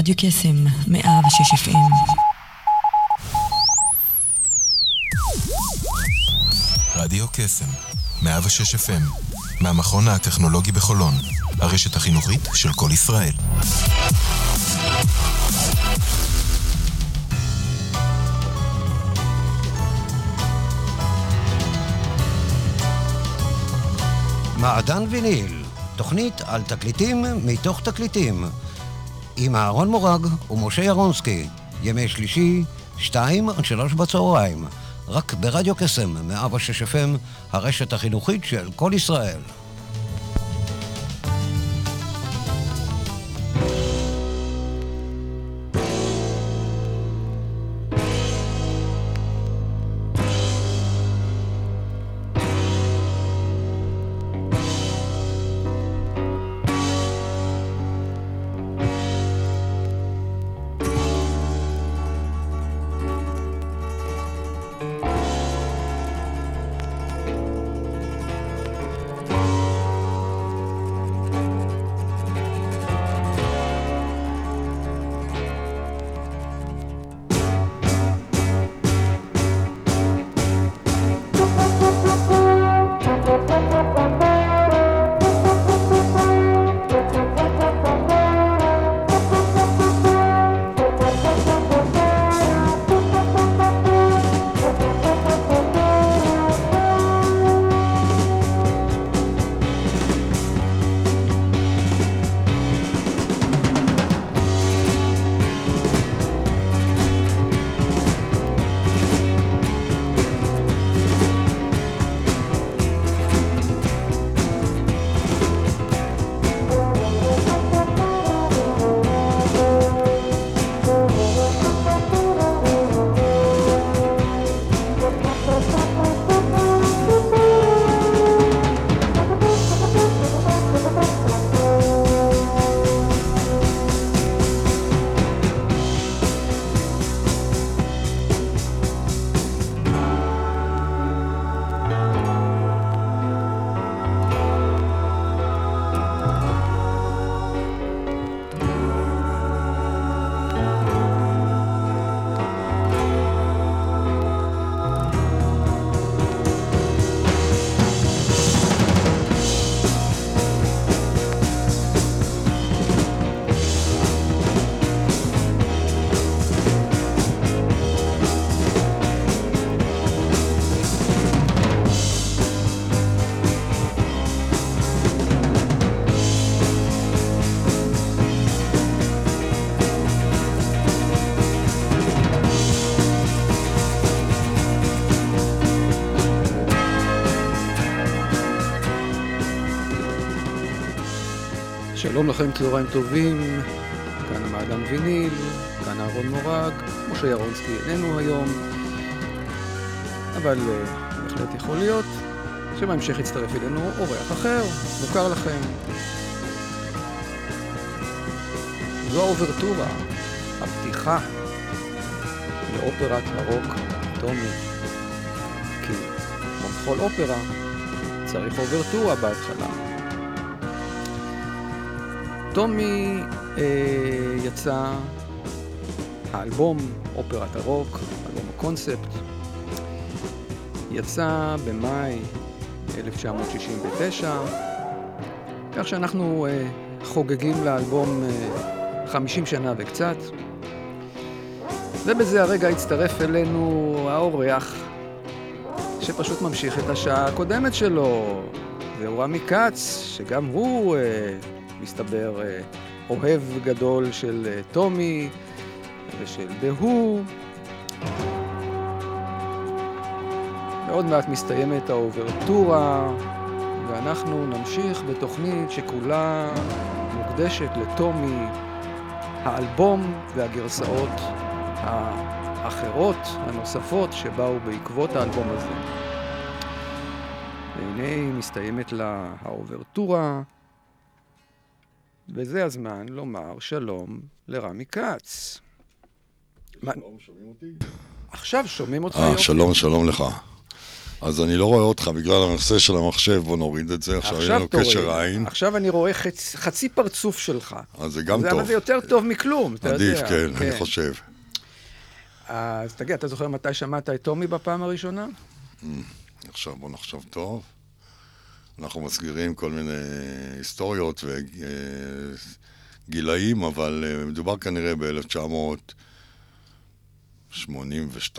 רדיו קסם, 106 FM. רדיו קסם, 106 FM, מהמכון הטכנולוגי בחולון, הרשת החינוכית של כל ישראל. מעדן ויניל, תוכנית על תקליטים מתוך תקליטים. עם אהרון מורג ומשה ירונסקי, ימי שלישי, שתיים עד שלוש בצהריים. רק ברדיו קסם, 106 FM, הרשת החינוכית של כל ישראל. שלום לכם, צהריים טובים, כאן המעדן ויניל, כאן אהרון מורג, משה ירונסקי איננו היום, אבל uh, בהחלט יכול להיות שבהמשך יצטרף אלינו אורח אחר, מוכר לכם. זו האוברטורה, הפתיחה לאופרת הרוק טומי. כי כמו בכל אופרה, צריך אוברטורה בהתחלה. טומי אה, יצא האלבום, אופרת הרוק, אלבום הקונספט, יצא במאי 1969, כך שאנחנו אה, חוגגים לאלבום אה, 50 שנה וקצת. ובזה הרגע הצטרף אלינו האורח, שפשוט ממשיך את השעה הקודמת שלו. זהו רמי כץ, שגם הוא... אה, מסתבר, אה, אוהב גדול של אה, טומי ושל דהו. ועוד מעט מסתיימת האוברטורה, ואנחנו נמשיך בתוכנית שכולה מוקדשת לטומי, האלבום והגרסאות האחרות, הנוספות, שבאו בעקבות האלבום הזה. והנה מסתיימת לה האוברטורה. וזה הזמן לומר שלום לרמי כץ. שלום, שומעים אותי? עכשיו שומעים אותך אה, שלום, שלום לך. אז אני לא רואה אותך בגלל הנושא של המחשב, בוא נוריד את זה, עכשיו אין לנו. קשר עין. עכשיו אני רואה חצ... חצי פרצוף שלך. אז זה גם זה, טוב. אבל זה יותר טוב מכלום, אתה עדיף, יודע. כן, אני חושב. אז תגיד, אתה זוכר מתי שמעת את טומי בפעם הראשונה? עכשיו בוא נחשוב טוב. אנחנו מסגירים כל מיני היסטוריות וגילאים, אבל אה, מדובר כנראה ב-1982.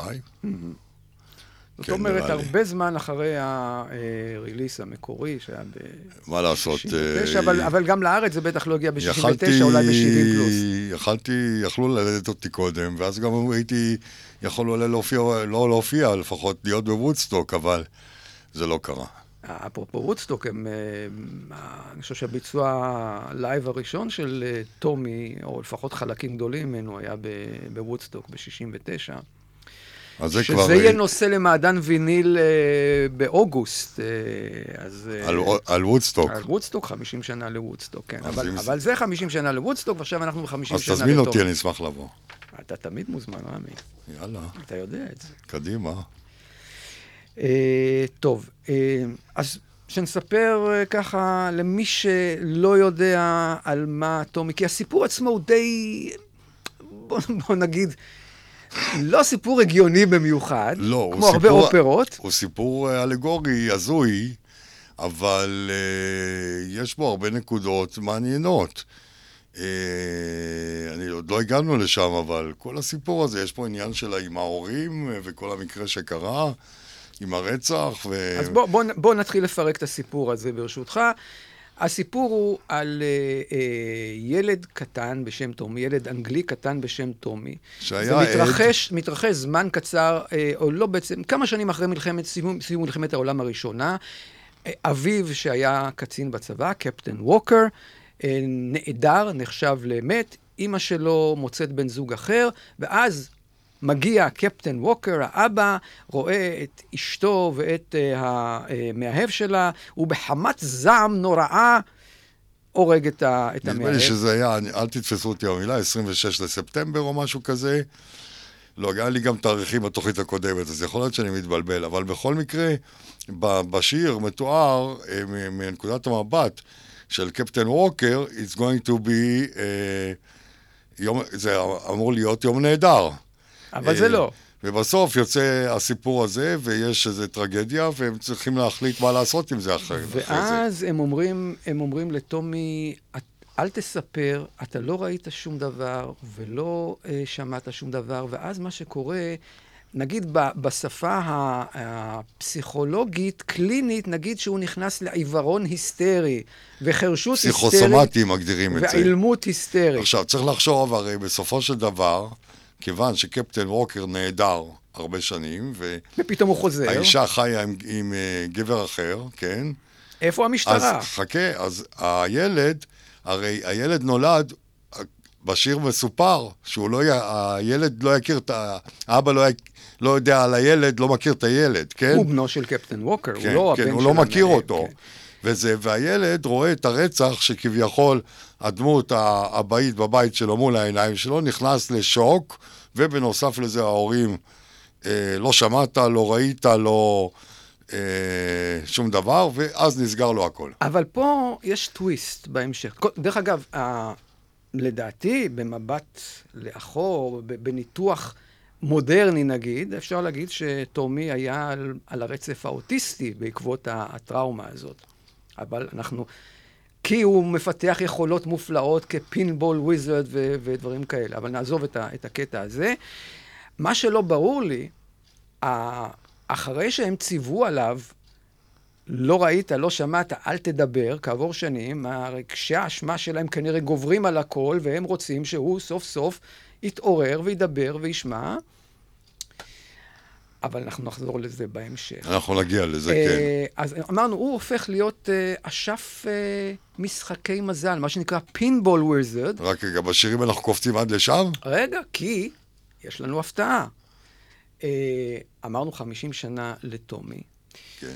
זאת כן, אומרת, נראה לי. הרבה זמן אחרי הריליס המקורי, שהיה ב... מה לעשות? 69, אה, אבל, אבל גם לארץ זה בטח לא הגיע ב-69, יכלתי- אולי ב-70 פלוס. יכלתי, יכלו ללדת אותי קודם, ואז גם הייתי יכול אולי להופיע, לא להופיע, לפחות להיות בוודסטוק, אבל זה לא קרה. אפרופו וודסטוק, הם, אה, אני חושב שהביצוע ה live הראשון של אה, טומי, או לפחות חלקים גדולים ממנו, היה בוודסטוק ב-69. אז זה שזה כבר... יהיה אה, נושא למעדן ויניל אה, באוגוסט, אה, אז... אה, על, על וודסטוק. על וודסטוק, 50 שנה לוודסטוק, כן. אז אבל, אם- אבל זה 50 שנה לוודסטוק, ועכשיו אנחנו ב-50 שנה אז לטומי. תזמין אותי, אני אשמח לבוא. אתה תמיד מוזמן, רמי, יאללה, אתה יודע את זה. קדימה. אה, טוב, אה, אז שנספר אה, ככה למי שלא יודע על מה טומי, כי הסיפור עצמו הוא די, בוא, בוא נגיד, לא סיפור הגיוני במיוחד, לא, כמו הרבה סיפור- אופרות. הוא סיפור אלגורי, הזוי, אבל uh, יש בו הרבה נקודות מעניינות. Uh, אני עוד לא הגענו לשם, אבל כל הסיפור הזה, יש פה עניין של עם ההורים וכל המקרה שקרה, עם הרצח, ו... אז בוא, בוא, בוא נתחיל לפרק את הסיפור הזה ברשותך. הסיפור הוא על אה, אה, ילד קטן בשם טומי, ילד אנגלי קטן בשם טומי. שהיה זה עד- מתרחש, מתרחש זמן קצר, אה, או לא בעצם, כמה שנים אחרי מלחמת, סיום, סיום מלחמת העולם הראשונה. אה, אביו, שהיה קצין בצבא, קפטן ווקר, אה, נעדר, נחשב למת. אימא שלו מוצאת בן זוג אחר, ואז מגיע קפטן ווקר, האבא, רואה את אשתו ואת uh, המאהב שלה, ובחמת זעם נוראה הורג את, ה, את נדמה המאהב. לי שזה היה, אני- אל תתפסו אותי במילה, 26 לספטמבר או משהו כזה. לא, היה לי גם תאריכים בתוכנית הקודמת, אז יכול להיות שאני מתבלבל, אבל בכל מקרה, בשיר מתואר אה, מנקודת המבט של קפטן ווקר, it's going to be, אה, יום, זה אמור להיות יום נהדר. אבל אה, זה לא. ובסוף יוצא הסיפור הזה, ויש איזו טרגדיה, והם צריכים להחליט מה לעשות עם זה אחרי, אחרי זה. ואז הם אומרים, הם אומרים לטומי, "את- אל תספר, אתה לא ראית שום דבר ולא אה, שמעת שום דבר, ואז מה שקורה, נגיד ב, בשפה ה- הפסיכולוגית, קלינית, נגיד שהוא נכנס לעיוורון היסטרי, וחרשות היסטרית, פסיכוסומטים מגדירים את זה. ואילמות היסטרית. עכשיו, צריך לחשוב, הרי בסופו של דבר, כיוון שקפטן ווקר נעדר הרבה שנים, ופתאום הוא חוזר. והאישה חיה עם, עם uh, גבר אחר, כן? איפה אז המשטרה? חכה, אז הילד, הרי הילד נולד, בשיר מסופר שהוא לא, הילד לא יכיר את ה... האבא לא, י- לא יודע על הילד, לא מכיר את הילד, כן? הוא בנו של קפטן ווקר, כן, הוא לא כן, הבן הוא של לא מכיר המנהל, אותו. כן. וזה, והילד רואה את הרצח שכביכול הדמות האבאית בבית שלו מול העיניים שלו, נכנס לשוק, ובנוסף לזה ההורים, אה, לא שמעת, לא ראית, לא אה, שום דבר, ואז נסגר לו הכל. אבל פה יש טוויסט בהמשך. דרך אגב, ה... לדעתי, במבט לאחור, בניתוח מודרני נגיד, אפשר להגיד שטומי היה על, על הרצף האוטיסטי בעקבות הטראומה הזאת. אבל אנחנו... כי הוא מפתח יכולות מופלאות כפינבול וויזרד ודברים כאלה, אבל נעזוב את, את הקטע הזה. מה שלא ברור לי, אחרי שהם ציוו עליו לא ראית, לא שמעת, אל תדבר, כעבור שנים, רגשי האשמה שלהם כנראה גוברים על הכל, והם רוצים שהוא סוף סוף יתעורר וידבר וישמע. אבל אנחנו נחזור לזה בהמשך. אנחנו נגיע לזה, כן. אה, אז אמרנו, הוא הופך להיות אה, אשף אה, משחקי מזל, מה שנקרא פינבול וויזרד. רק רגע, בשירים אנחנו קופצים עד לשם? רגע, כי יש לנו הפתעה. אמרנו 50 שנה לטומי. כן.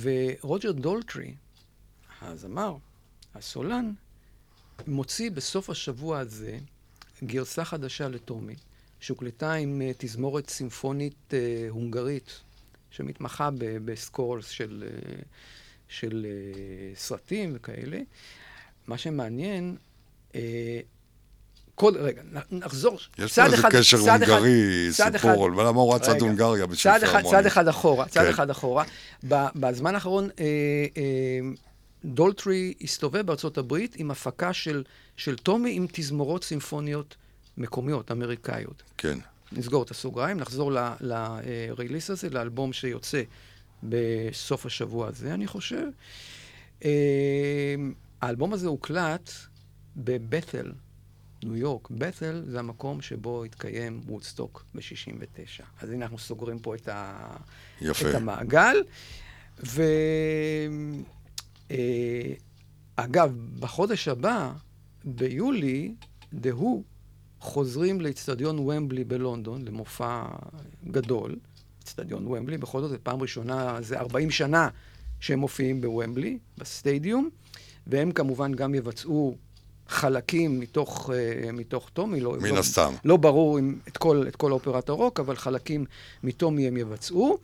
ורוג'ר דולטרי, הזמר, הסולן, מוציא בסוף השבוע הזה גרסה חדשה לטומי, שהוקלטה עם אה, תזמורת סימפונית אה, הונגרית שמתמחה בסקורס של, אה, של סרטים וכאלה. מה שמעניין, כל, רגע, נחזור יש צעד פה איזה אחד- קשר צעד הונגרי, צעד סיפור, על למה הוא רץ עד. הונגריה בשביל צעד אחד. צעד אחד אחורה, צעד כן. אחד אחורה. בזמן האחרון אה, אה, דולטרי הסתובב בארצות הברית עם הפקה של, של טומי עם תזמורות סימפוניות מקומיות, אמריקאיות. כן. נסגור את הסוגריים, נחזור לריליס הזה, לאלבום שיוצא בסוף השבוע הזה, אני חושב. אה, האלבום הזה הוקלט בבת'ל, ניו יורק. בת'ל זה המקום שבו התקיים וודסטוק ב-69. אז הנה אנחנו סוגרים פה את, ה... יפה. את המעגל. ואגב, בחודש הבא, ביולי, דהו חוזרים לאצטדיון ומבלי בלונדון, למופע גדול. אצטדיון ומבלי, בכל זאת, זו פעם ראשונה, זה 40 שנה שהם מופיעים בוומבלי, בסטדיום, והם כמובן גם יבצעו חלקים מתוך, uh, מתוך טומי. לא, מן לא, הסתם. לא ברור אם את כל, את כל אופרת הרוק, אבל חלקים מטומי הם יבצעו.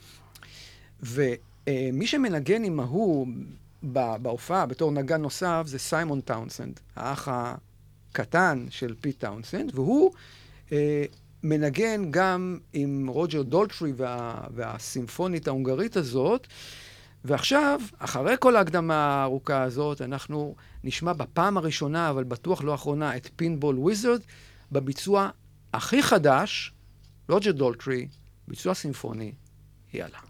ומי שמנגן עם ההוא בהופעה בתור נגן נוסף זה סיימון טאונסנד, האח הקטן של פיט טאונסנד, והוא אה, מנגן גם עם רוג'ר דולטרי וה, והסימפונית ההונגרית הזאת. ועכשיו, אחרי כל ההקדמה הארוכה הזאת, אנחנו נשמע בפעם הראשונה, אבל בטוח לא האחרונה, את Pinball Wizard בביצוע הכי חדש, רוג'ר דולטרי, ביצוע סימפוני, יאללה.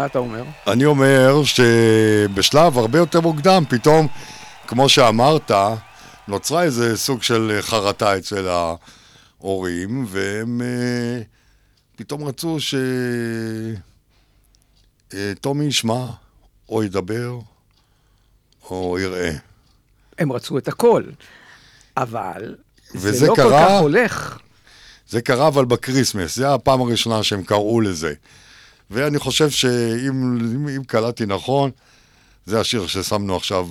מה אתה אומר? אני אומר שבשלב הרבה יותר מוקדם, פתאום, כמו שאמרת, נוצרה איזה סוג של חרטה אצל ההורים, והם אה, פתאום רצו שטומי ישמע, או ידבר, או יראה. הם רצו את הכל, אבל זה לא כל קרה- כך הולך. זה קרה אבל ב Christmas, זה הפעם הראשונה שהם קראו לזה. ואני חושב שאם אם, אם קלטתי נכון, זה השיר ששמנו עכשיו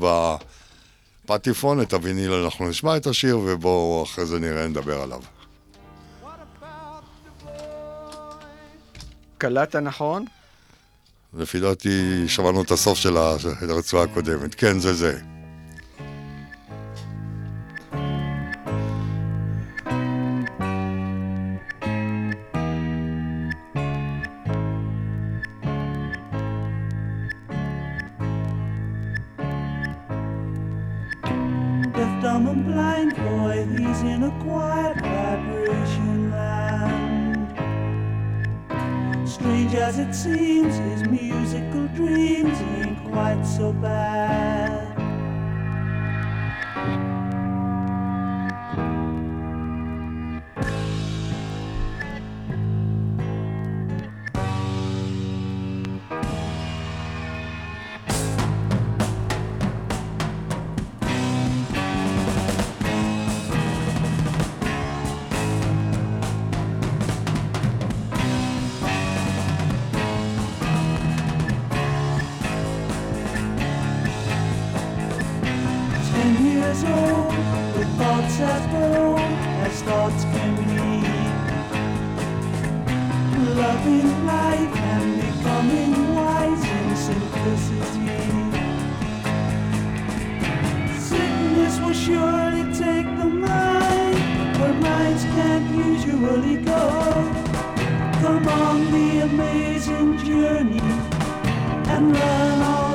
בפטיפון, את הוויניל אנחנו נשמע את השיר, ובואו אחרי זה נראה, נדבר עליו. קלטת נכון? לפי דעתי שמענו את הסוף של הרצועה הקודמת. כן, זה זה. So bad. And learn all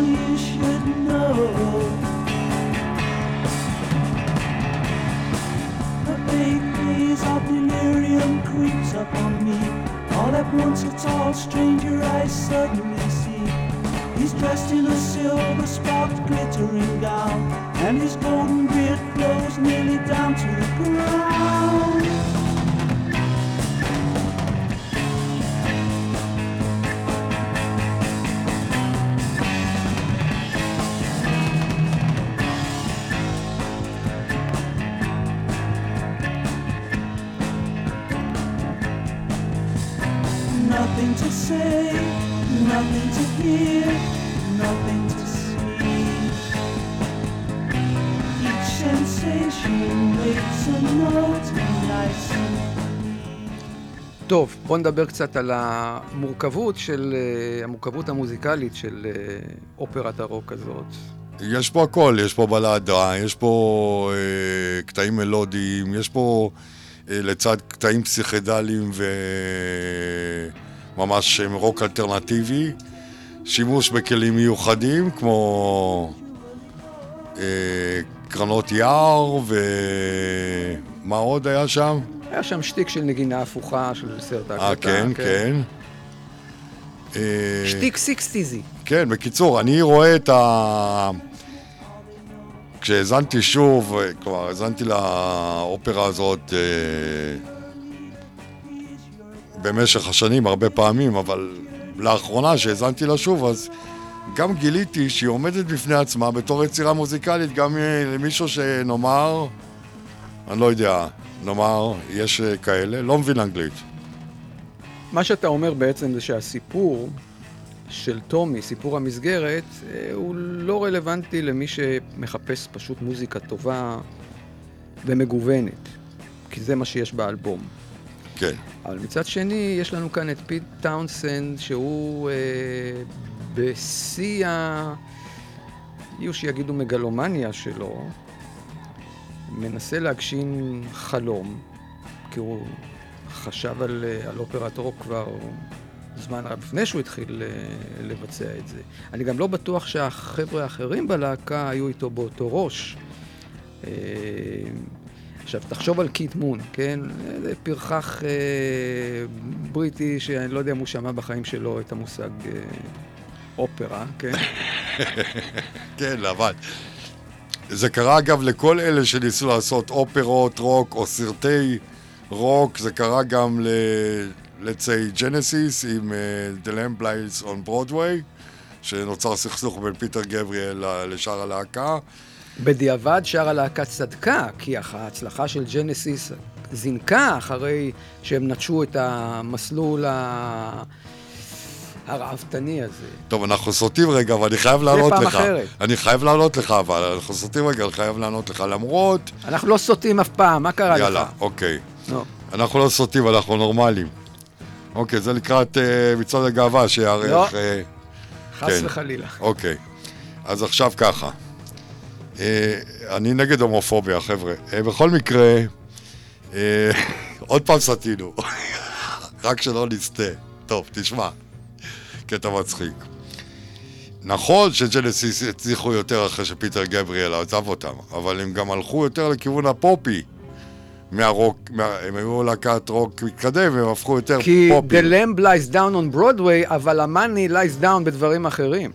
of delirium creeps upon me. All at once a tall stranger I suddenly see. He's dressed in a silver sparked glittering gown, and his golden beard flows nearly down to the ground. טוב, בוא נדבר קצת על המורכבות של, אה, המורכבות המוזיקלית של אה, אופרת הרוק הזאת. יש פה הכל, יש פה בלדה, יש פה אה, קטעים מלודיים, יש פה אה, לצד קטעים פסיכדליים וממש אה, רוק אלטרנטיבי, שימוש בכלים מיוחדים כמו אה, קרנות יער ומה עוד היה שם? היה שם שטיק של נגינה הפוכה של סרט ההקלטה. אה, כן, כן. אה, שטיק סיקסטיזי. כן, בקיצור, אני רואה את ה... כשהאזנתי שוב, אה, כלומר, האזנתי לאופרה הזאת אה, במשך השנים הרבה פעמים, אבל לאחרונה שהאזנתי לה שוב, אז גם גיליתי שהיא עומדת בפני עצמה בתור יצירה מוזיקלית, גם אה, למישהו שנאמר, אני לא יודע, נאמר, יש אה, כאלה, לא מבין אנגלית. מה שאתה אומר בעצם זה שהסיפור של טומי, סיפור המסגרת, אה, הוא לא רלוונטי למי שמחפש פשוט מוזיקה טובה ומגוונת, כי זה מה שיש באלבום. כן. אבל מצד שני, יש לנו כאן את פיט טאונסנד, שהוא אה, בשיא ה... יהיו שיגידו מגלומניה שלו, להגשים חלום, כי הוא חשב על, על אופרת רוק כבר זמן רב לפני שהוא התחיל אה, לבצע את זה. אני גם לא בטוח שהחבר'ה האחרים בלהקה היו איתו באותו ראש. אה, עכשיו, תחשוב על קיט מון, כן? זה פרחח אה, בריטי שאני לא יודע אם הוא שמע בחיים שלו את המושג אה, אופרה, כן? כן, אבל... זה קרה אגב לכל אלה שניסו לעשות אופרות, רוק או סרטי רוק, זה קרה גם ל... let's say ג'נסיס עם uh, The Lamb Lies on Broadway, שנוצר סכסוך בין פיטר גבריאל לשאר הלהקה. בדיעבד שאר הלהקה צדקה, כי ההצלחה של ג'נסיס זינקה אחרי שהם נטשו את המסלול ה... הרעבתני הזה. טוב, אנחנו סוטים רגע, אבל אני חייב לענות פעם לך. אחרת. אני חייב לענות לך, אבל אנחנו סוטים רגע, אני חייב לענות לך. למרות... אנחנו לא סוטים אף פעם, מה קרה יאללה, לך? אוקיי. נו. אנחנו לא סוטים, אנחנו נורמלים. אוקיי, זה לקראת אה, מצעד הגאווה שיארך... לא. אה, חס כן. וחלילה. אוקיי, אז עכשיו ככה. אה, אני נגד הומופוביה, חבר'ה. אה, בכל מקרה, אה, עוד פעם סטינו. רק שלא נסטה. טוב, תשמע, קטע מצחיק. נכון שג'נסיס הצליחו יותר אחרי שפיטר גבריאל עזב אותם, אבל הם גם הלכו יותר לכיוון הפופי. מהרוק, מה, הם היו להקת רוק מתקדם, והם הפכו יותר הכי פופי. The Lamb lies down on Broadway, אבל ה- money lies down בדברים אחרים.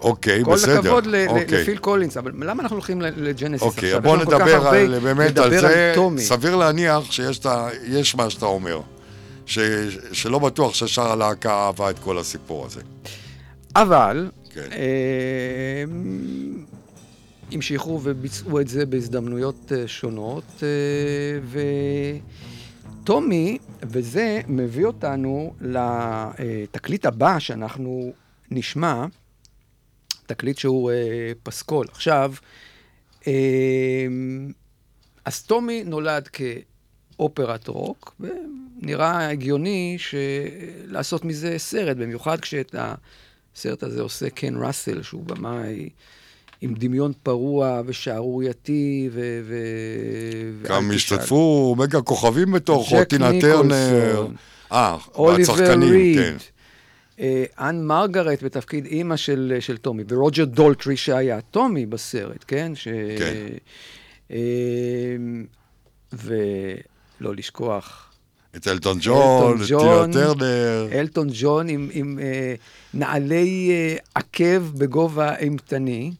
אוקיי, הכל בסדר. הכבוד ל- ל- אוקיי. לפיל קולינס, אבל למה אנחנו הולכים ל- לג'נסיס אוקיי, עכשיו? בוא כל כך נדבר על, באמת על זה. טומי. סביר להניח שיש יש מה שאתה אומר. ש, שלא בטוח ששאר הלהקה אהבה את כל הסיפור הזה. אבל, כן. אה, המשיכו וביצעו את זה בהזדמנויות אה, שונות, אה, וטומי, וזה מביא אותנו לתקליט הבא שאנחנו נשמע, תקליט שהוא אה, פסקול. עכשיו, אה, אז טומי נולד כאופרת רוק, ונראה הגיוני לעשות מזה סרט, במיוחד כשאת הסרט הזה עושה קן ראסל, שהוא במאי עם דמיון פרוע ושערורייתי, ו... ו... גם. השתתפו מגה כוכבים בתוכו, ג'ק טינה טרנר. אה, ריד, כן. אה, אנ מרגרט בתפקיד אימא של, של טומי, ורוג'ר דולטרי שהיה טומי בסרט, כן? ש... כן. אה, ולא לשכוח, את אלטון ג'ון, את ג'ון, טינה טרנר. אלטון ג'ון עם, עם אה, נעלי אה, עקב בגובה אימתני.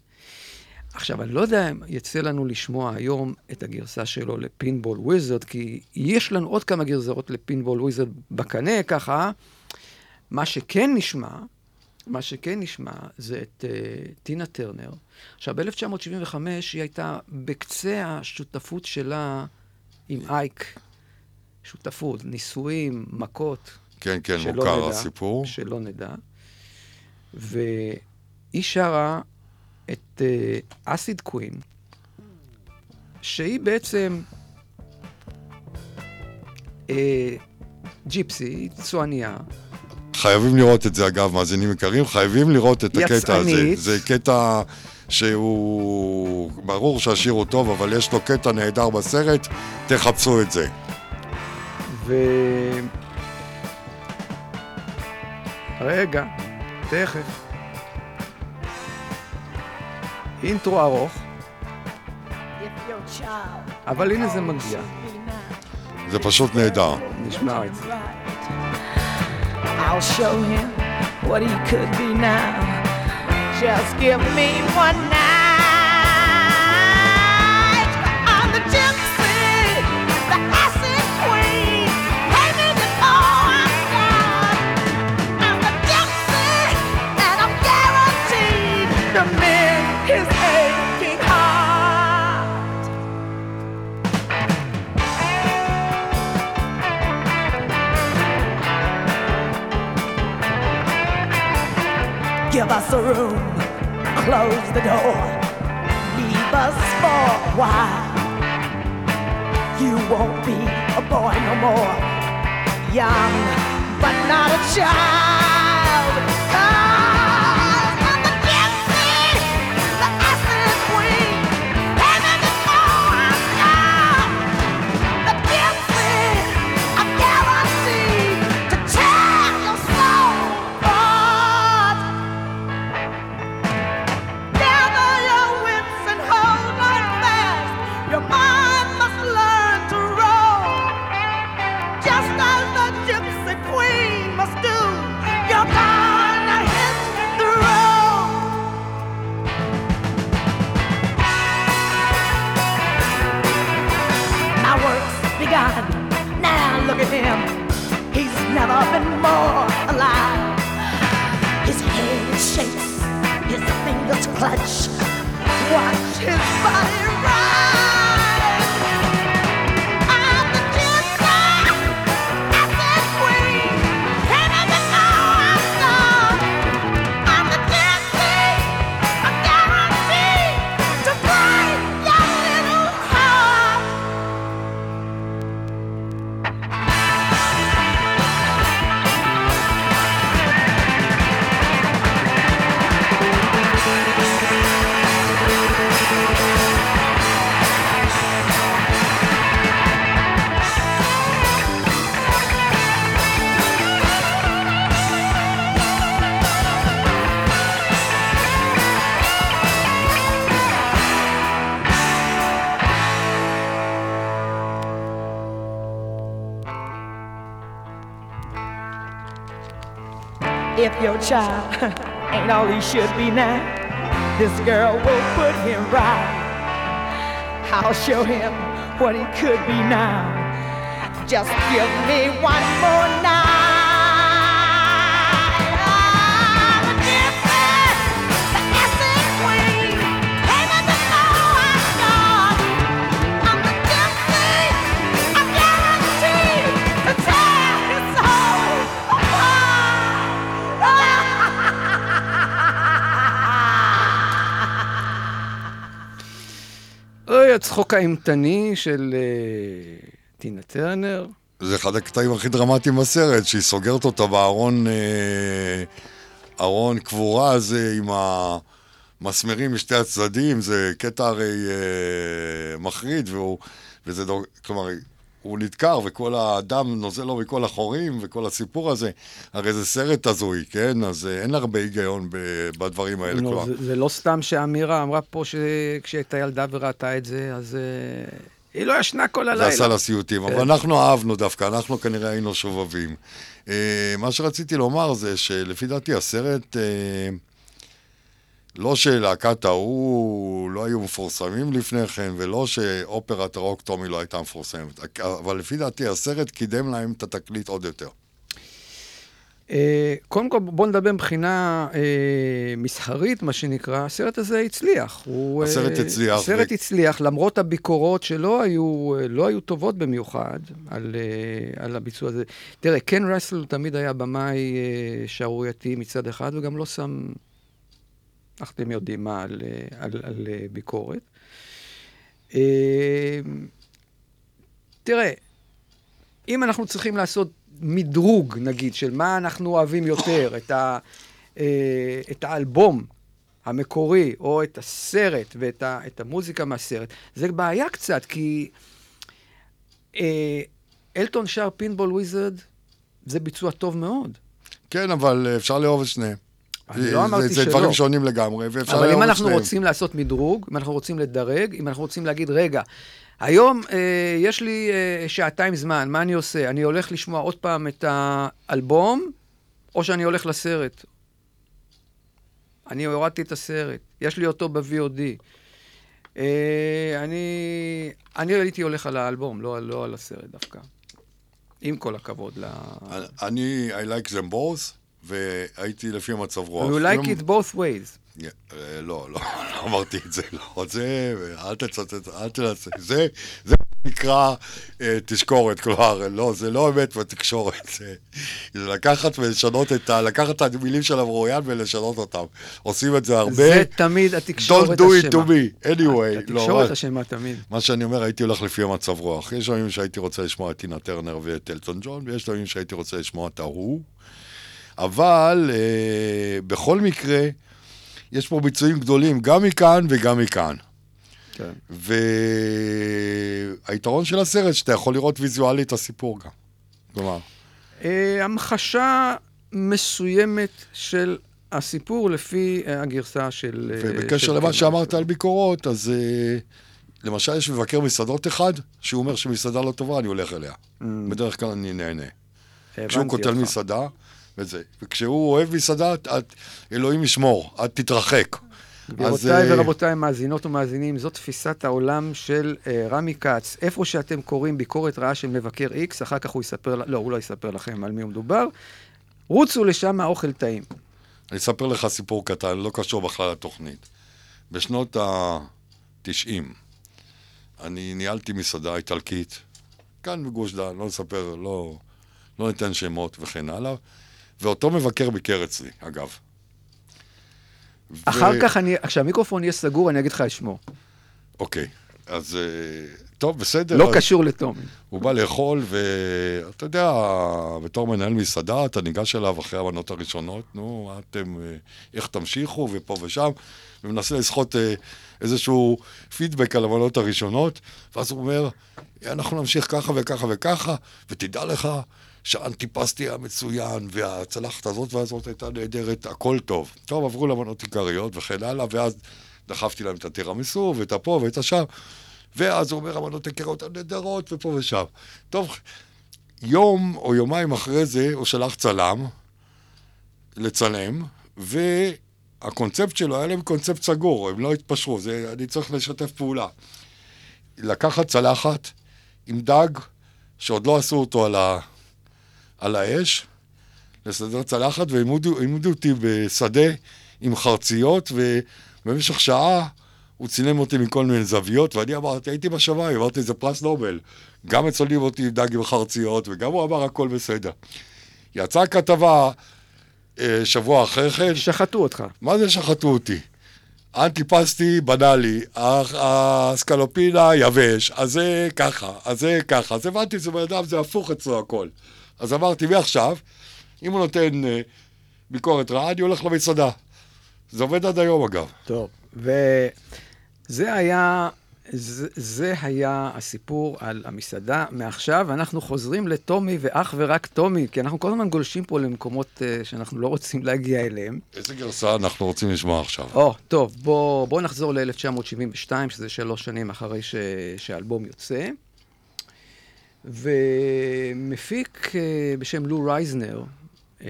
עכשיו, אני לא יודע אם יצא לנו לשמוע היום את הגרסה שלו לפינבול וויזרד, כי יש לנו עוד כמה גרסאות לפינבול וויזרד בקנה, ככה. מה שכן נשמע, מה שכן נשמע זה את uh, טינה טרנר. עכשיו, ב-1975 היא הייתה בקצה השותפות שלה עם אייק. שותפות, נישואים, מכות. כן, כן, מוכר נדע, הסיפור. שלא נדע. והיא שרה את אסיד uh, קווין, שהיא בעצם uh, ג'יפסי, היא צועניה, חייבים לראות את זה, אגב, מאזינים יקרים, חייבים לראות את הקטע הזה. יצאנית. זה קטע שהוא... ברור שהשיר הוא טוב, אבל יש לו קטע נהדר בסרט, תחפשו את זה. ו... רגע, תכף. אינטרו ארוך, אבל הנה זה מגיע, זה פשוט נהדר. נשמע את זה. I'll show him what he could be now. Just give me one night. Give us a room, close the door, leave us for a while. You won't be a boy no more, young but not a child. More alive. His head shakes, his fingers clutch. Watch his body child ain't all he should be now, this girl will put him right. I'll show him what he could be now. Just give me one more הצחוק האימתני של אה, טינה טרנר. זה אחד הקטעים הכי דרמטיים בסרט, שהיא סוגרת אותה בארון, אה, ארון קבורה הזה עם המסמרים משתי הצדדים, זה קטע הרי אה, מחריד, והוא, וזה, דור, כלומר, הוא נדקר וכל הדם נוזל לו מכל החורים וכל הסיפור הזה, הרי זה סרט הזוי, כן? אז אה, אין הרבה היגיון בדברים האלה נו, כבר. זה, זה לא סתם שאמירה אמרה פה שכשהייתה ילדה וראתה את זה, אז אה, היא לא ישנה כל זה הלילה. עשה לה סיוטים, כן. אבל אנחנו אהבנו דווקא, אנחנו כנראה היינו שובבים. אה, מה שרציתי לומר זה שלפי דעתי הסרט, לא שלהקת ההוא לא היו מפורסמים לפני כן, ולא שאופרת הרוק טומי לא הייתה מפורסמת, אבל לפי דעתי הסרט קידם להם את התקליט עוד יותר. אה, קודם כל, בואו נדבר מבחינה אה, מסחרית, מה שנקרא. הסרט הזה הצליח. הוא, הסרט אה, הצליח, הסרט ו- הצליח, למרות הביקורות שלא היו, אה, לא היו טובות במיוחד על, אה, על הביצוע הזה. תראה, קן רסל תמיד היה במאי אה, שערורייתי מצד אחד, וגם לא שם, איך אתם יודעים מה, על, על, על ביקורת. אה, תראה, אם אנחנו צריכים לעשות מדרוג, נגיד, של מה אנחנו אוהבים יותר, את, ה, אה, את האלבום המקורי, או את הסרט ואת ה, את המוזיקה מהסרט, זה בעיה קצת, כי אה, אלטון שר פינבול וויזרד, זה ביצוע טוב מאוד. כן, אבל אפשר לאהוב את שניהם. לא זה- אמרתי זה שלא. דברים שונים לגמרי, ואפשר אבל אם שניהם. אנחנו רוצים לעשות מדרוג, אם אנחנו רוצים לדרג, אם אנחנו רוצים להגיד, רגע, היום אה, יש לי אה, שעתיים זמן, מה אני עושה? אני הולך לשמוע עוד פעם את האלבום, או שאני הולך לסרט? אני הורדתי את הסרט, יש לי אותו ב-VOD. אה, אני, אני הייתי הולך על האלבום, לא, לא על הסרט דווקא. עם כל הכבוד ל... אני, I like them both, והייתי לפי המצב רוח. You like it both ways. אה, לא, לא, לא אמרתי את זה, לא. זה, אל תצטט, אל תנצל. זה, זה נקרא אה, תשקורת, כלומר, לא, זה לא אמת בתקשורת. זה, לקחת ולשנות את ה... לקחת את המילים של המרואיין ולשנות אותם. עושים את זה הרבה. זה תמיד התקשורת Don't do it אשמה. to me, anyway. התקשורת לא, אשמה תמיד. מה שאני אומר, הייתי הולך לפי המצב רוח. יש ימים שהייתי רוצה לשמוע את טינה טרנר ואת אלטון ג'ון, ויש ימים שהייתי רוצה לשמוע את ההוא. אבל אה, בכל מקרה, יש פה ביצועים גדולים, גם מכאן וגם מכאן. כן. והיתרון של הסרט, שאתה יכול לראות ויזואלית את הסיפור גם. כלומר, אה, המחשה מסוימת של הסיפור לפי אה, הגרסה של... אה, ובקשר של למה שאמרת. על ביקורות, אז אה, למשל יש מבקר מסעדות אחד, שהוא אומר שמסעדה לא טובה, אני הולך אליה. בדרך כלל אני נהנה. כשהוא אותך. מסעדה, וזה. וכשהוא אוהב מסעדה, את, אלוהים ישמור, את תתרחק. גבירותיי אה, ורבותיי, מאזינות ומאזינים, זאת תפיסת העולם של אה, רמי כץ. איפה שאתם קוראים ביקורת רעה של מבקר איקס, אחר כך הוא יספר, לא, הוא לא יספר לכם על מי הוא מדובר. רוצו לשם, האוכל טעים. אני אספר לך סיפור קטן, לא קשור בכלל לתוכנית. בשנות ה-90, אני ניהלתי מסעדה איטלקית, כאן בגוש דן, לא נספר, לא, לא ניתן שמות וכן הלאה, ואותו מבקר ביקר אצלי, אגב. ו- אחר כך, אני, כשהמיקרופון יהיה סגור, אני אגיד לך את שמו. אוקיי, אז אה, טוב, בסדר. לא אז קשור לטומי. הוא בא לאכול, ואתה יודע, בתור מנהל מסעדה, אתה ניגש אליו אחרי המנות הראשונות, נו, אתם, אה, איך תמשיכו, ופה ושם, ומנסה לסחוט אה, איזשהו פידבק על המנות הראשונות, ואז הוא אומר, אנחנו נמשיך ככה וככה וככה, ותדע לך שהאנטיפסטי היה מצוין, והצלחת הזאת והזאת הייתה נהדרת, הכל טוב. טוב, עברו למנות עיקריות וכן הלאה, ואז דחפתי להם את הטירמיסו, ואת הפה ואת השם, ואז הוא אומר, המנות עיקריות הן נהדרות, ופה ושם. טוב, יום או יומיים אחרי זה, הוא שלח צלם לצלם, והקונספט שלו היה להם קונספט סגור, הם לא התפשרו, זה, אני צריך לשתף פעולה. לקחת צלחת עם דג, שעוד לא עשו אותו על, ה, על האש, לסדר צלחת, והעמידו העמידו אותי בשדה עם חרציות, ובמשך שעה הוא צילם אותי מכל מיני זוויות, ואני אמרתי, הייתי בשמיים, אמרתי, זה פרס נובל. גם מצלמים אותי עם דג עם חרציות, וגם הוא אמר, הכל בסדר. יצאה כתבה אה, שבוע אחרי כן, שחטו אותך. מה זה שחטו אותי? אנטיפסטי בנאלי, הסקלופינה יבש, אז זה ככה, אז זה ככה. אז הבנתי שזה בן אדם, זה הפוך אצלו הכל. אז אמרתי, מעכשיו, אם הוא נותן אה, ביקורת רעה, אני הולך למסעדה. זה עובד עד היום, אגב. טוב, וזה היה, זה, זה היה הסיפור על המסעדה. מעכשיו אנחנו חוזרים לטומי ואך ורק טומי, כי אנחנו כל הזמן גולשים פה למקומות uh, שאנחנו לא רוצים להגיע אליהם. איזה גרסה אנחנו רוצים לשמוע עכשיו? או, טוב, בואו בוא נחזור ל-1972, שזה שלוש שנים אחרי ש, שהאלבום יוצא. ומפיק uh, בשם לו רייזנר, uh,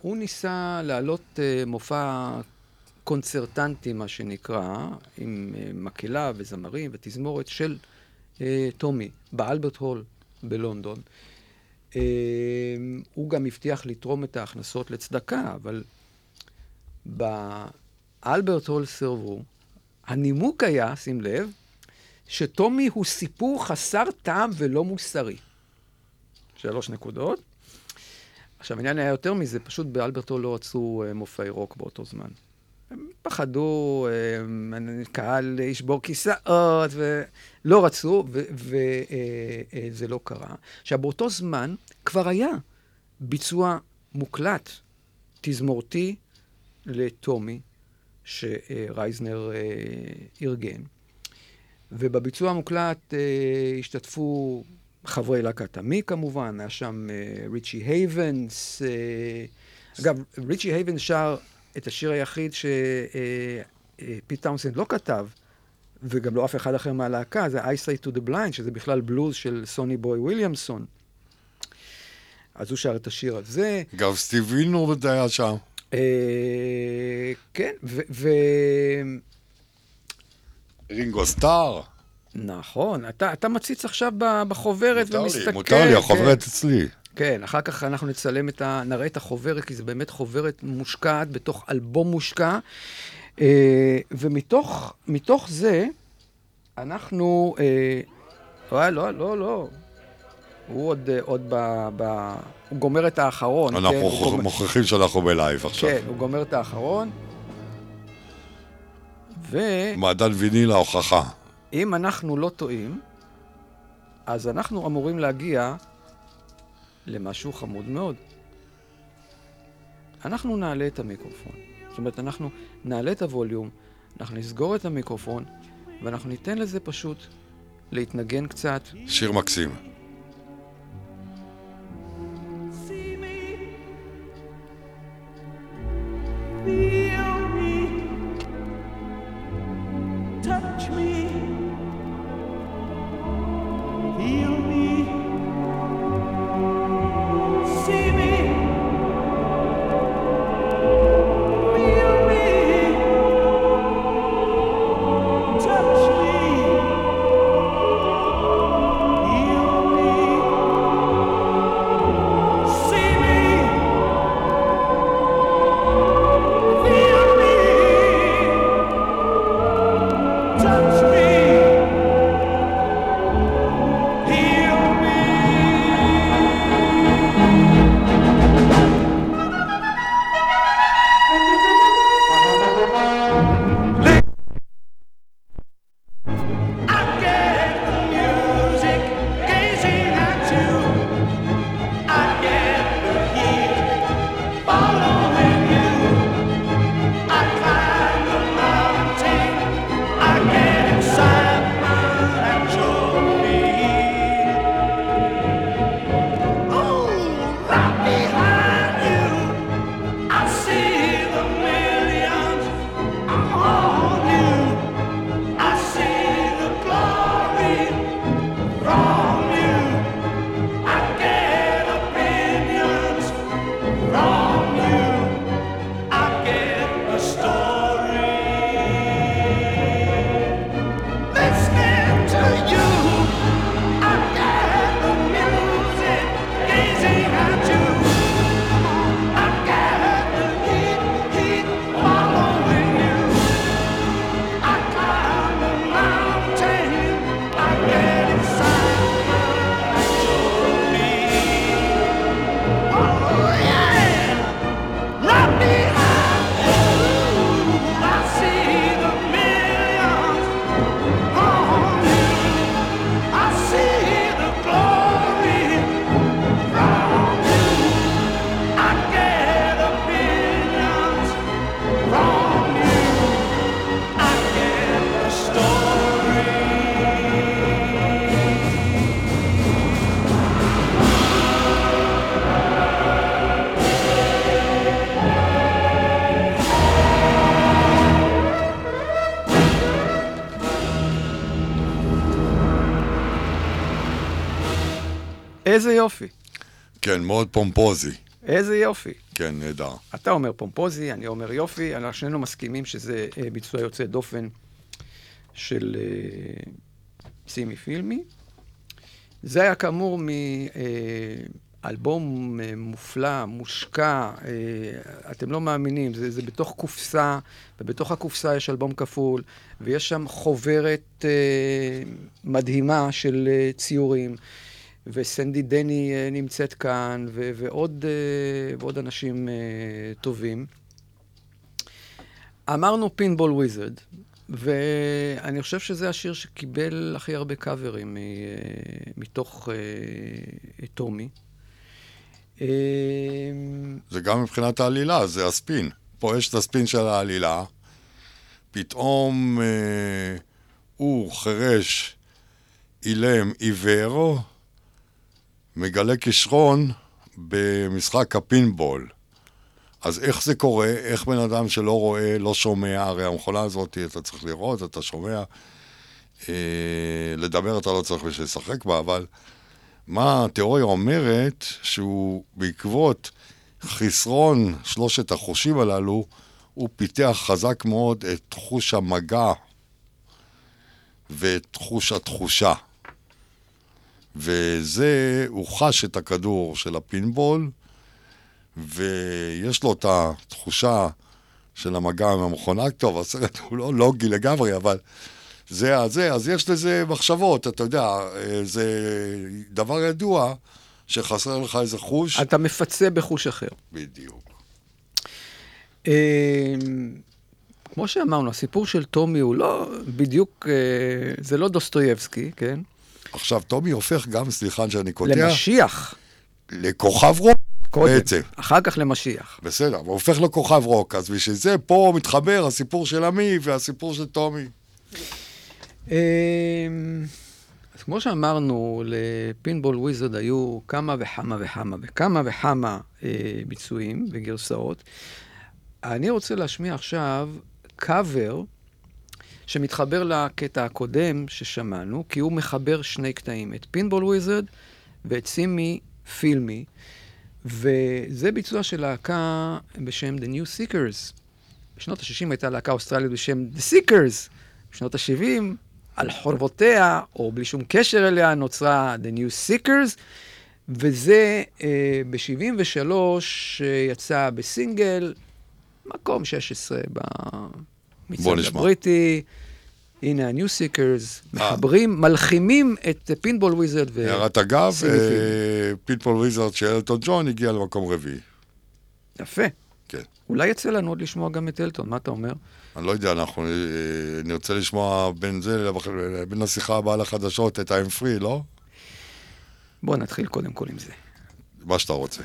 הוא ניסה להעלות uh, מופע קונצרטנטי, מה שנקרא, עם מקהלה וזמרים ותזמורת של טומי, באלברט הול בלונדון. הוא גם הבטיח לתרום את ההכנסות לצדקה, אבל באלברט הול סירבו. הנימוק היה, שים לב, שטומי הוא סיפור חסר טעם ולא מוסרי. שלוש נקודות. עכשיו, העניין היה יותר מזה, פשוט באלברטו לא רצו אה, מופעי רוק באותו זמן. הם פחדו, אה, קהל ישבור כיסאות, ולא רצו, וזה לא קרה. עכשיו, באותו זמן כבר היה ביצוע מוקלט, תזמורתי, לטומי, שלו רייזנר אה, ארגן. ובביצוע המוקלט אה, השתתפו חברי להקת המי כמובן, היה שם אה, ריצ'י הייבנס. אה, אגב, ריצ'י הייבנס שר את השיר היחיד שפיט אה, אה, טאונסנד לא כתב, וגם לא אף אחד אחר מהלהקה, זה Eyesight to the Blind, שזה בכלל בלוז של סוני בוי וויליאמסון. אז הוא שר את השיר הזה. גם סטיב וינווד היה שם. אה, כן, ו... רינגו סטאר. נכון, אתה, אתה מציץ עכשיו בחוברת מותר ומסתכל. לי, מותר לי, כן. החוברת אצלי. כן, אחר כך אנחנו נצלם את ה... נראה את החוברת, כי זו באמת חוברת מושקעת בתוך אלבום מושקע. אה, ומתוך מתוך זה, אנחנו... לא, לא, לא, לא. הוא עוד, אה, עוד ב, ב... הוא גומר את האחרון. כן? אנחנו הוא מוכ- גומר- שאנחנו בלייב עכשיו. כן, הוא גומר את האחרון. ואם מעדן ויניל ההוכחה. אנחנו לא טועים, אז אנחנו אמורים להגיע למשהו חמוד מאוד. אנחנו נעלה את המיקרופון. זאת אומרת, אנחנו נעלה את הווליום, אנחנו נסגור את המיקרופון, ואנחנו ניתן לזה פשוט להתנגן קצת. שיר מקסים. See me, איזה יופי, כן, מאוד פומפוזי. איזה יופי. כן, נהדר. אתה אומר פומפוזי, אני אומר יופי, אנחנו שנינו מסכימים שזה אה, ביצוע יוצא דופן של אה, סימי פילמי. זה היה כאמור מאלבום אה, מופלא, מושקע, אתם לא מאמינים, זה, זה בתוך קופסה, ובתוך הקופסה יש אלבום כפול, ויש שם חוברת מדהימה של ציורים. וסנדי דני אה, נמצאת כאן, ועוד, אה, ועוד אנשים אה, טובים. אמרנו פינבול וויזרד, ואני חושב שזה השיר שקיבל הכי הרבה קאברים מתוך טומי. זה גם מבחינת העלילה, זה הספין. פה יש את הספין של העלילה, פתאום אה, הוא חירש, אילם, עיוור, מגלה כישרון במשחק הפינבול. אז איך זה קורה? איך בן אדם שלא רואה, לא שומע, הרי המכונה הזאת, אתה צריך לראות, אתה שומע. אה, לדבר אתה לא צריך בשביל לשחק בה, אבל מה התיאוריה אומרת? שהוא בעקבות חסרון שלושת החושים הללו, הוא פיתח חזק מאוד את חוש המגע ואת חוש התחושה. וזה, הוא חש את הכדור של הפינבול, ויש לו את התחושה של המגע עם המכונה. טוב, הסרט הוא לא לוגי לגמרי, אבל זה הזה, אז יש לזה מחשבות, אתה יודע, אה, זה דבר ידוע שחסר לך איזה חוש. אתה מפצה בחוש אחר. בדיוק. אה, כמו שאמרנו, הסיפור של טומי הוא לא בדיוק, אה, זה לא דוסטויבסקי, כן? עכשיו, טומי הופך גם, סליחה שאני קוטע, למשיח. לכוכב רוק קודם, בעצם. אחר כך למשיח. בסדר, הוא הופך לכוכב רוק, אז בשביל זה פה מתחבר הסיפור של המי והסיפור של טומי. אמ, אז כמו שאמרנו, לפינבול וויזרד היו כמה וכמה וכמה וכמה וכמה אה, ביצועים וגרסאות. אני רוצה להשמיע עכשיו קאבר שמתחבר לקטע הקודם ששמענו, כי הוא מחבר שני קטעים, את פינבול וויזרד ואת סימי פילמי, וזה ביצוע של להקה בשם The New Seekers. בשנות ה-60 הייתה להקה אוסטרלית בשם The Seekers. בשנות ה-70, על חורבותיה, או בלי שום קשר אליה, נוצרה The New Seekers, וזה אה, ב-73 יצא בסינגל, מקום 16 בוא במצעד נשמע. הבריטי. הנה ה-New Seekers, מחברים, מלחימים את פינבול וויזרד ו... הערת אגב, סימי פילמי. אה, וויזרד של אלטון ג'ון הגיע למקום רביעי. יפה. כן. אולי יצא לנו עוד לשמוע גם את אלטון, מה אתה אומר? אני לא יודע, אנחנו אה, נרצה לשמוע בין זה, לב- בין השיחה הבאה לחדשות את ה-M free, לא? בוא נתחיל קודם כל עם זה. מה שאתה רוצה.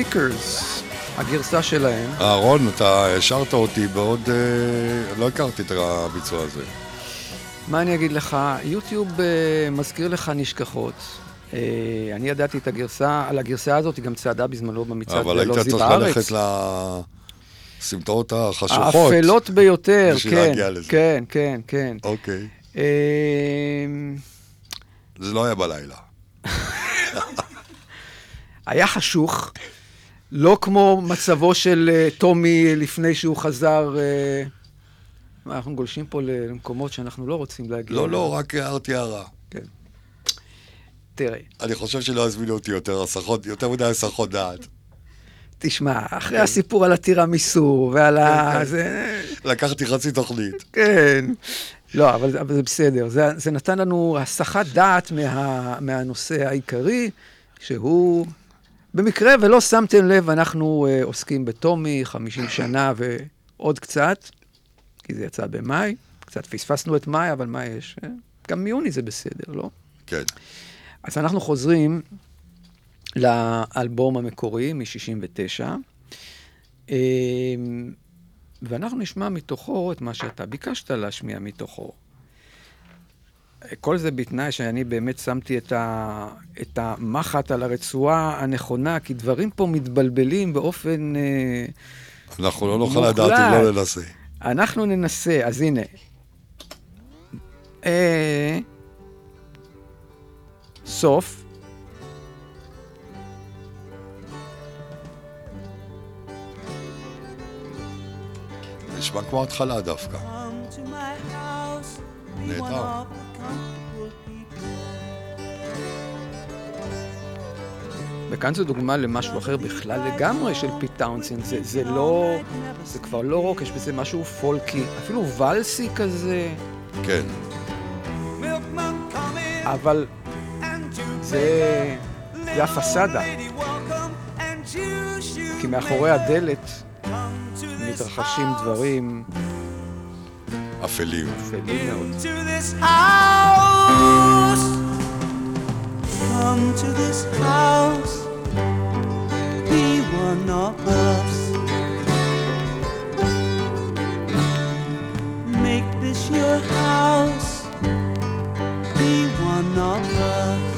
Seekers, הגרסה שלהם. אהרון, אתה השארת אותי בעוד... אה, לא הכרתי את הביצוע הזה. מה אני אגיד לך? יוטיוב אה, מזכיר לך נשכחות. אה, אני ידעתי את הגרסה, על הגרסה הזאת היא גם צעדה בזמנו במצעד אבל היית בלוזי צריך בארץ. ללכת לסמטאות החשוכות. האפלות ביותר, בשביל כן, להגיע לזה. כן, כן, כן. אוקיי. אה, זה לא היה בלילה. היה חשוך, לא כמו מצבו של אה, טומי לפני שהוא חזר... אה, מה, אנחנו גולשים פה למקומות שאנחנו לא רוצים להגיע. לא. לא, רק הערתי הערה. תראה, אני חושב שלא יזמינו אותי יותר הסחות, יותר מדי הסחות דעת. תשמע, אחרי הסיפור על הטירמיסו ועל ה... כן. זה... לקחתי חצי תוכנית. כן. לא, אבל, אבל זה בסדר. זה, זה נתן לנו הסחת דעת מה, מהנושא העיקרי, שהוא... במקרה ולא שמתם לב, אנחנו uh, עוסקים בטומי, 50 שנה ועוד קצת, כי זה יצא במאי. קצת פספסנו את מאי, אבל מה יש? אה, גם מיוני זה בסדר, לא? כן. אז אנחנו חוזרים לאלבום המקורי מ-69, ואנחנו נשמע מתוכו את מה שאתה ביקשת להשמיע מתוכו. כל זה בתנאי שאני באמת שמתי את, ה, את המחט על הרצועה הנכונה, כי דברים פה מתבלבלים באופן... אה, אנחנו לא נוכל מוחלט. לדעת אם לא ננסה. אנחנו ננסה, אז הנה. אה, סוף. נשמע כמו התחלה דווקא. נהדר. וכאן זו דוגמה למשהו אחר בכלל לגמרי של פיט טאונסנד. זה, זה לא, זה כבר לא רוק, יש בזה משהו פולקי, אפילו ולסי כזה, כן. אבל זה, זה הפסאדה, כי מאחורי הדלת מתרחשים דברים אפלים. אפלים מאוד. Come to this house, one of us. Make this your house, be one of us.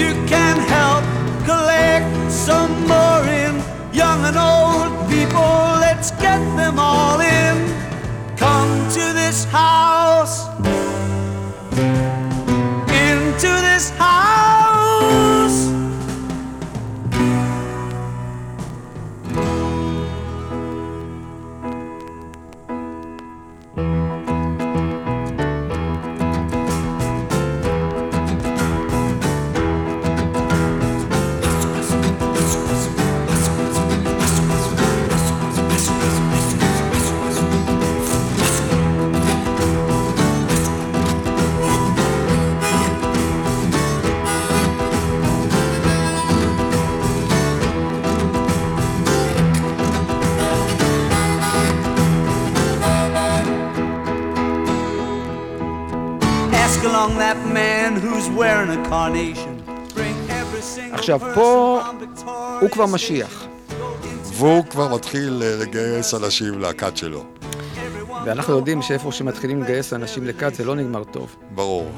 You can help collect some more in young and old people. Let's get them all in. Come to this house. Along that man who's wearing a carnation. עכשיו, פה הוא כבר. משיח, והוא כבר מתחיל אה, לגייס אנשים לכת שלו. ואנחנו יודעים שאיפה שמתחילים לגייס אנשים לכת זה לא נגמר טוב. ברור.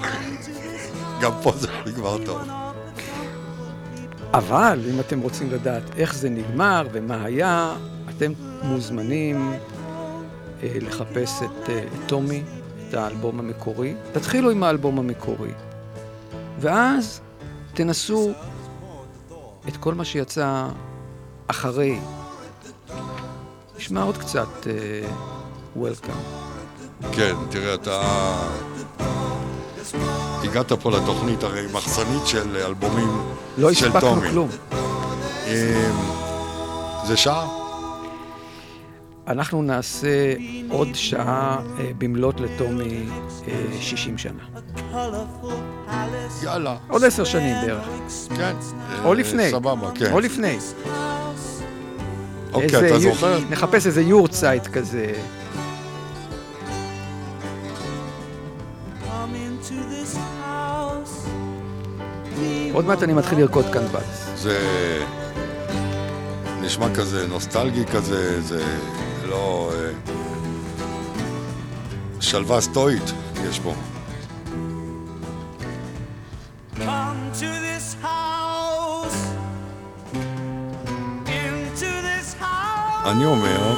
גם פה זה לא נגמר טוב. אבל אם אתם רוצים לדעת איך זה נגמר ומה היה, אתם מוזמנים אה, לחפש את, אה, את טומי, את האלבום המקורי. תתחילו עם האלבום המקורי, ואז תנסו את כל מה שיצא אחרי. נשמע עוד קצת וולקאם. כן, תראה, אתה... הגעת פה לתוכנית, הרי מחסנית של אלבומים לא של הספקנו טומי. כלום. אמ, זה שעה? אנחנו נעשה עוד שעה אה, במלאת לטומי אה, 60 שנה. Colorful palace, יאללה. עוד עשר שנים בערך. כן. או אה, לפני. סבבה, כן. או לפני. אוקיי, אתה זוכר? נחפש איזה יורצייט כזה. עוד מעט אני מתחיל לרקוד כאן ואלס. זה נשמע כזה נוסטלגי כזה, זה לא... אה, שלווה סטואית יש פה. Come to this house. Into this house. אני אומר,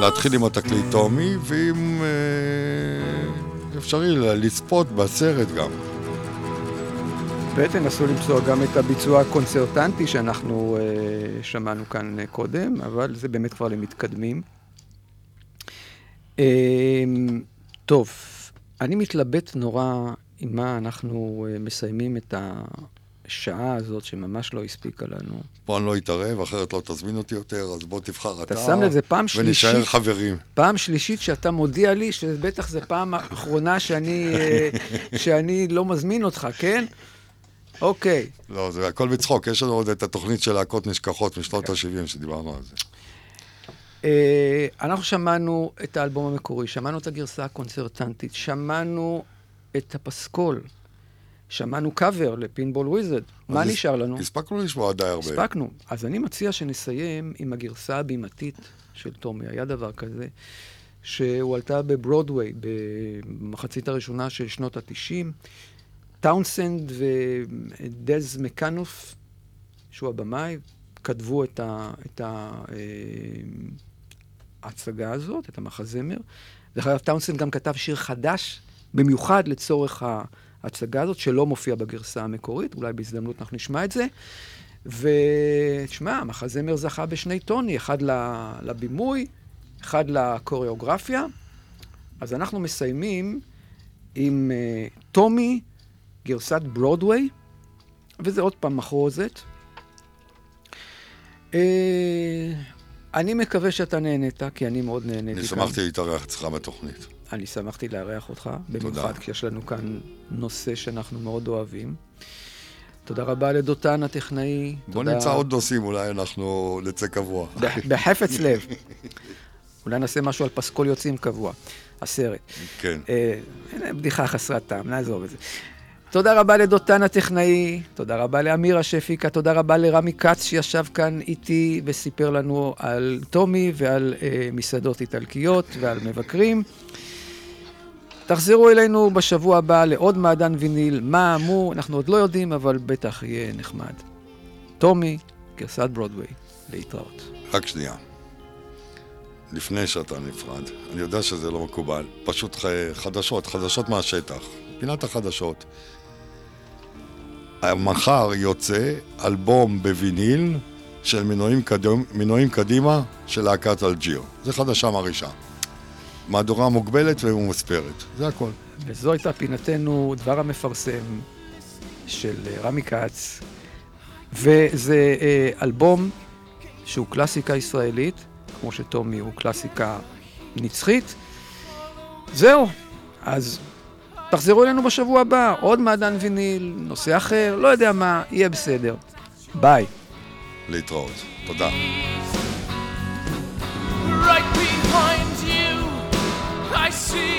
להתחיל עם התקליט טומי, ואם אה, אפשרי לצפות בסרט גם. ותנסו למצוא גם את הביצוע הקונצרטנטי שאנחנו אה, שמענו כאן אה, קודם, אבל זה באמת כבר למתקדמים. אה, טוב, אני מתלבט נורא עם מה אנחנו אה, מסיימים את השעה הזאת שממש לא הספיקה לנו. פה אני לא אתערב, אחרת לא תזמין אותי יותר, אז בוא תבחר אתה. אתה שם לב, זה פעם ונשאר שלישית. חברים. פעם שלישית שאתה מודיע לי שבטח זו פעם האחרונה שאני, שאני לא מזמין אותך, כן? אוקיי. לא, זה הכל בצחוק, יש לנו עוד את התוכנית של להקות נשכחות משנות ה-70 שדיברנו על זה. אה, אנחנו שמענו את האלבום המקורי, שמענו את הגרסה הקונצרטנטית, שמענו את הפסקול, שמענו קאבר לפינבול וויזרד. מה נשאר לנו? הספקנו לשמוע די הרבה. הספקנו. אז אני מציע שנסיים עם הגרסה הבימתית של טומי. היה דבר כזה, שהועלתה בברודוויי במחצית הראשונה של שנות ה-90. טאונסנד ודז מקנוף, שהוא הבמאי, כתבו את, ה, את אה, ההצגה הזאת, את המחזמר. דרך אגב, טאונסנד גם כתב שיר חדש, במיוחד לצורך ההצגה הזאת, שלא מופיע בגרסה המקורית, אולי בהזדמנות אנחנו נשמע את זה. ותשמע, המחזמר זכה בשני טוני, אחד לבימוי, אחד לקוריאוגרפיה. אז אנחנו מסיימים עם uh, טומי, גרסת ברודוויי, וזה עוד פעם מחרוזת. Uh, אני מקווה שאתה נהנית, כי אני מאוד נהניתי. אני כאן. שמחתי להתארח אצלך בתוכנית. אני שמחתי לארח אותך, במיוחד כי יש לנו כאן נושא שאנחנו מאוד אוהבים. תודה רבה לדותן הטכנאי. בוא תודה- נמצא עוד נושאים, אולי אנחנו נצא קבוע. בחפץ לב. אולי נעשה משהו על פסקול יוצאים קבוע, הסרט. כן. אה, בדיחה חסרת טעם, נעזוב את זה. תודה רבה לדותן הטכנאי, תודה רבה לאמירה שהפיקה, תודה רבה לרמי כץ שישב כאן איתי וסיפר לנו על טומי ועל אה, מסעדות איטלקיות ועל מבקרים. תחזרו אלינו בשבוע הבא לעוד מעדן ויניל, מה, מו, אנחנו עוד לא יודעים, אבל בטח יהיה נחמד. טומי, גרסת ברודוויי, להתראות. רק שנייה. לפני שאתה נפרד, אני יודע שזה לא מקובל, פשוט חדשות, חדשות מהשטח, פינת החדשות. מחר יוצא אלבום בוויניל של מנועים, קדום, מנועים קדימה של להקת אלג'יר. זה חדשה מרעישה. מהדורה מוגבלת וממוספרת, זה הכל. וזו הייתה פינתנו, דבר המפרסם של אה, רמי כץ, וזה אה, אלבום שהוא קלאסיקה ישראלית, כמו שטומי הוא קלאסיקה נצחית. זהו, אז תחזרו אלינו בשבוע הבא, עוד מעדן ויניל, נושא אחר, לא יודע מה, יהיה בסדר. ביי. להתראות. תודה. Right behind you, I see